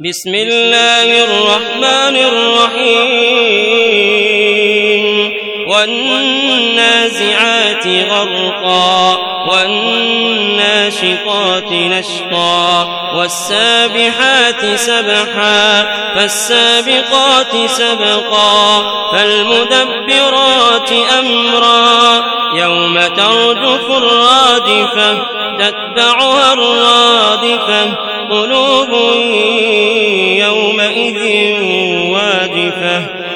بسم الله الرحمن الرحيم. والنازعات غرقا والناشطات نشطا والسابحات سبحا فالسابقات سبقا فالمدبرات أمرا. يوم ترجف الرادفة تتبعها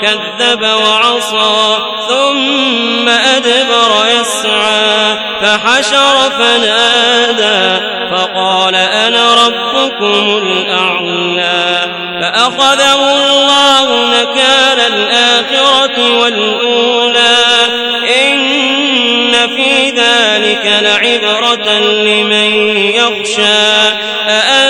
فكذب وعصى ثم أدبر يسعى فحشر فنادى فقال أنا ربكم الأعلى فأخذه الله نكال الآخرة والأولى. إن في ذلك لعبرة لمن يخشى أشد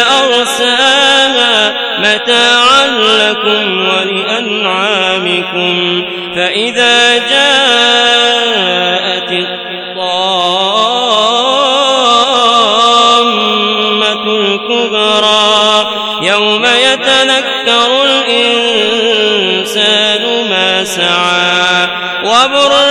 متاعا لكم ولأنعامكم فإذا جاءت الطامة الكبرى يوم يتنكر الإنسان ما سعى وبرزت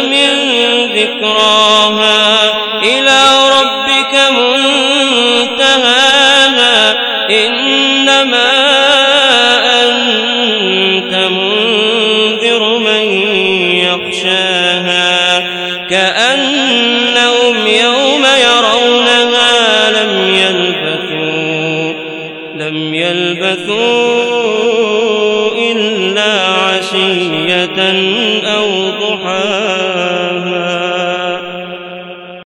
من ذكراها. إلى ربك منتهاها. إنما أنت منذر من يخشاها. كأنهم يوم يرونها لم يلبثوا لم يلبثوا إلا عشية